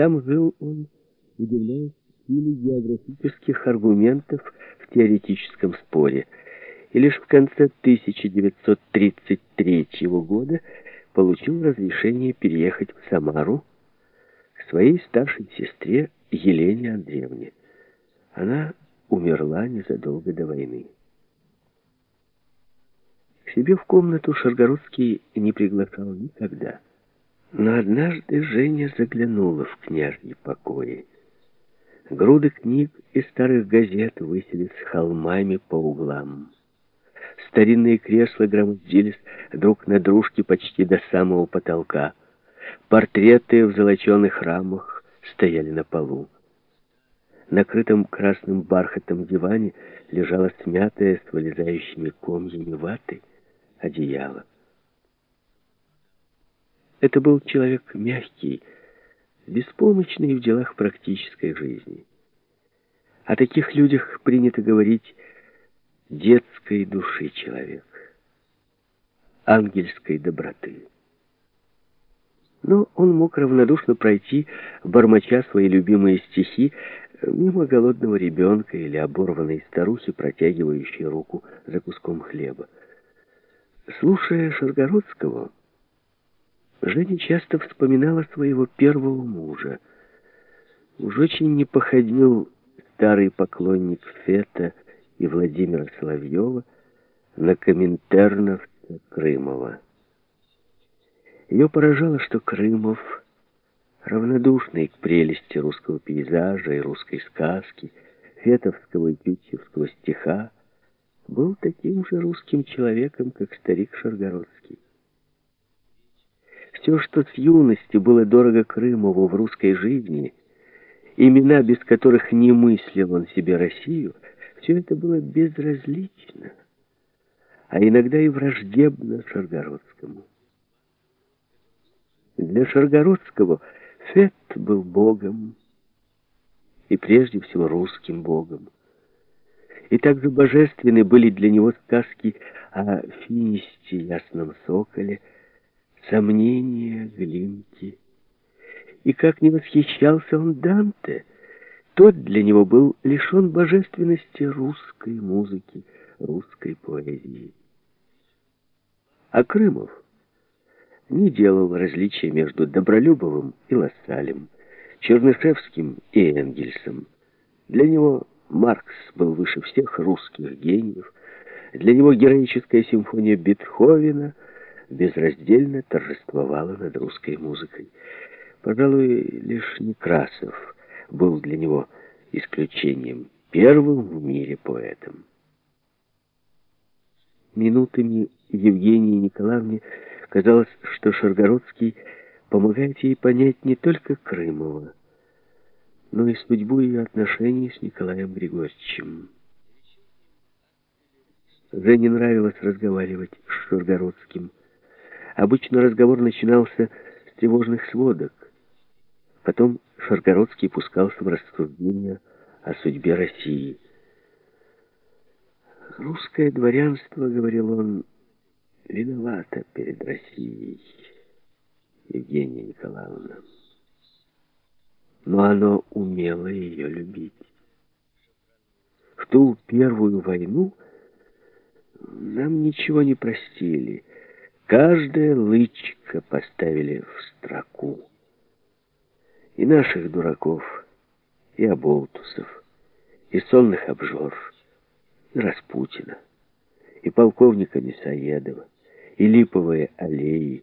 Там жил он, удивляясь силе географических аргументов в теоретическом споре, и лишь в конце 1933 года получил разрешение переехать в Самару к своей старшей сестре Елене Андреевне. Она умерла незадолго до войны. К себе в комнату Шаргородский не приглашал никогда. Но однажды Женя заглянула в княжьи покои. Груды книг и старых газет высились холмами по углам. Старинные кресла громоздились друг на дружке почти до самого потолка. Портреты в золоченых рамах стояли на полу. На крытом красным бархатом диване лежала смятая с вылезающими комьями ваты одеяло. Это был человек мягкий, беспомощный в делах практической жизни. О таких людях принято говорить детской души человек, ангельской доброты. Но он мог равнодушно пройти, бормоча свои любимые стихи, мимо голодного ребенка или оборванной старухи, протягивающей руку за куском хлеба. Слушая Шаргородского, Женя часто вспоминала своего первого мужа. Уж очень не походил старый поклонник Фета и Владимира Соловьева на коминтерновца Крымова. Ее поражало, что Крымов, равнодушный к прелести русского пейзажа и русской сказки, фетовского и тютчевского стиха, был таким же русским человеком, как старик Шаргородский. Все, что с юности было дорого Крымову в русской жизни, имена, без которых не мыслил он себе Россию, все это было безразлично, а иногда и враждебно Шаргородскому. Для Шаргородского Фет был богом, и прежде всего русским богом. И также божественны были для него сказки о финисте ясном соколе, сомнения, глинки. И как не восхищался он Данте, тот для него был лишен божественности русской музыки, русской поэзии. А Крымов не делал различия между Добролюбовым и Лассалем, Чернышевским и Энгельсом. Для него Маркс был выше всех русских гениев, для него героическая симфония Бетховена — безраздельно торжествовала над русской музыкой. Пожалуй, лишь Некрасов был для него исключением, первым в мире поэтом. Минутами Евгении Николаевне казалось, что Шаргородский помогает ей понять не только Крымова, но и судьбу ее отношений с Николаем Григорьевичем. Жене нравилось разговаривать с Шаргородским, Обычно разговор начинался с тревожных сводок. Потом Шаргородский пускался в рассуждения о судьбе России. «Русское дворянство, — говорил он, — виновато перед Россией, Евгения Николаевна. Но оно умело ее любить. В ту первую войну нам ничего не простили — Каждое лычко поставили в строку. И наших дураков, и оболтусов, и сонных обжор, и Распутина, и полковника Мясоедова, и липовые аллеи,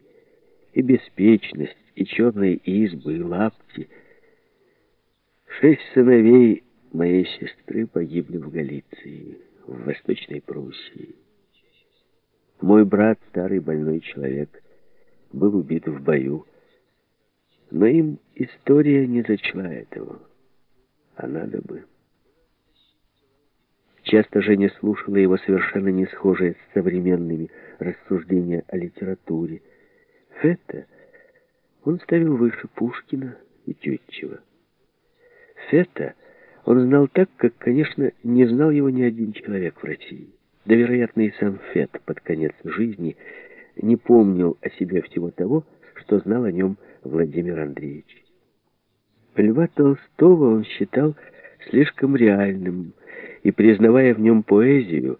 и беспечность, и черные избы, и лапти. Шесть сыновей моей сестры погибли в Галиции, в Восточной Пруссии. Мой брат, старый больной человек, был убит в бою. Но им история не зачла этого. А надо бы. Часто Женя слушала его совершенно не схожие с современными рассуждения о литературе. Фета он ставил выше Пушкина и Тютчева. Фета он знал так, как, конечно, не знал его ни один человек в России. Да, вероятно, и сам Фет под конец жизни не помнил о себе всего того, что знал о нем Владимир Андреевич. Льва Толстого он считал слишком реальным, и, признавая в нем поэзию,